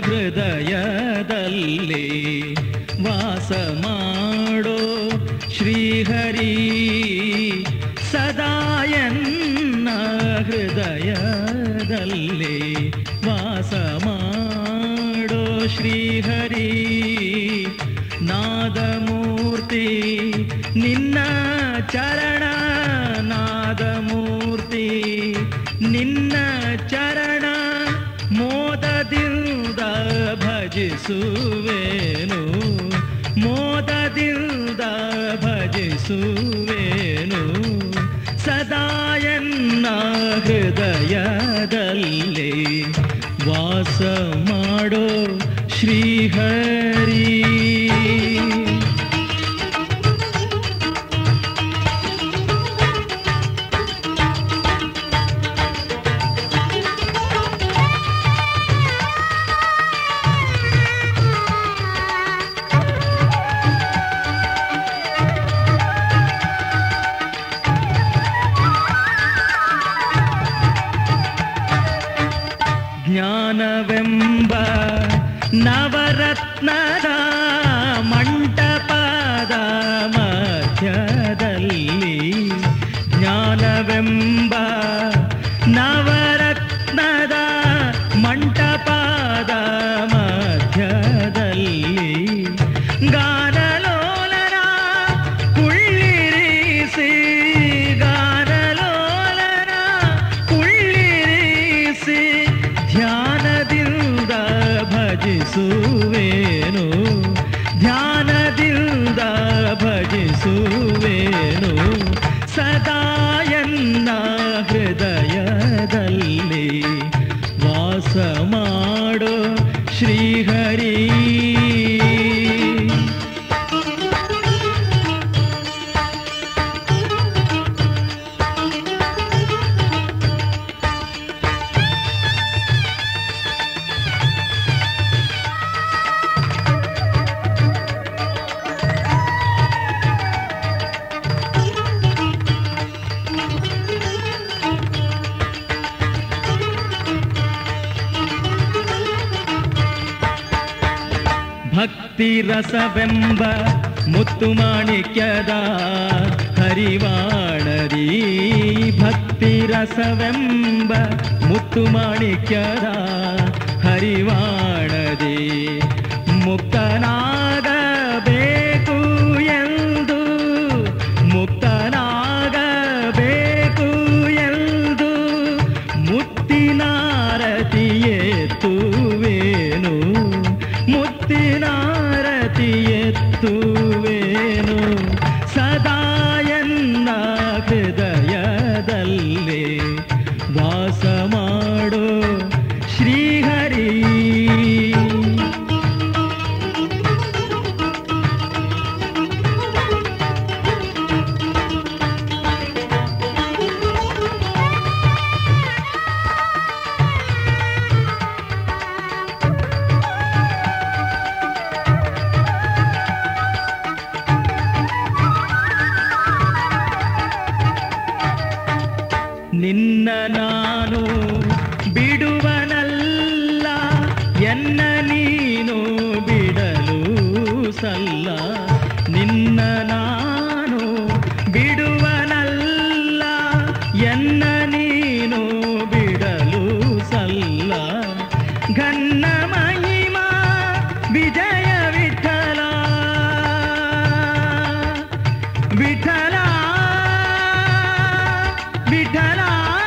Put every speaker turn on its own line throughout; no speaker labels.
ಹೃದಯದಲ್ಲಿ ವಾಸ ಮಾಡೋ ಶ್ರೀಹರಿ. ಸದಾಯನ್ನ ಹೃದಯದಲ್ಲಿ ವಾಸ ಮಾಡೋ ಶ್ರೀಹರಿ. ನಾದಮೂರ್ತಿ, ನಿನ್ನ ಚರಣ ನಾದಮೂರ್ತಿ, ನಿನ್ನ ಚರಣ ಭಜಿಸುವೇನು ಮೋದದಿಂದ ಭಜಿಸುವೇನು. ಸದಾಯನ್ನ ಹೃದಯದಲ್ಲಿ ವಾಸ ಮಾಡೋ ಶ್ರೀಹರಿ. ಜ್ಞಾನವೆಂಬ ನವರತ್ನದ ಮಂಟಪದ ಭಜಿಸುವೇನು ಸದಾಯನ್ನ ಹೃದಯದಲ್ಲಿ ವಾಸ ಮಾಡೋ ಶ್ರೀಹರಿ. ಭಕ್ತಿ ರಸವೆಂಬ ಮುತ್ತು ಮಾಣಿಕ್ಯದ ಹರಿವಾಣರಿ. ಭಕ್ತಿ ರಸವೆಂಬ ಮುತ್ತು ಮಾಣಿಕ್ಯದ ಹರಿವಾಣರಿ. ಮುಕ್ತನಾಗಬೇಕು ಎತ್ತುವೇನು ಸದಾಯನ್ನ ಹೃದಯದಲ್ಲಿ ನಿನ್ನ ನಾನು ಬಿಡುವನಲ್ಲ, ಎನ್ನ ನೀನು ಬಿಡಲು ಸಲ್ಲ. ನಿನ್ನ ನಾನು ಬಿಡುವನಲ್ಲ, ಎನ್ನ ನೀನು ಬಿಡಲು ಸಲ್ಲ. ಘನ್ನ ಮಹಿಮಾ, ವಿಜಯ ना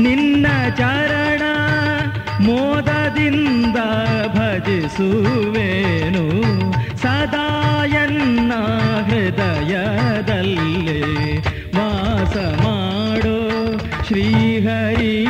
ನಿನ್ನ ಚರಣ ಮೋದದಿಂದ ಭಜಿಸುವೇನು. ಸದಾಯನ್ನ ಹೃದಯದಲ್ಲಿ ವಾಸ ಮಾಡೋ ಶ್ರೀಹರಿ.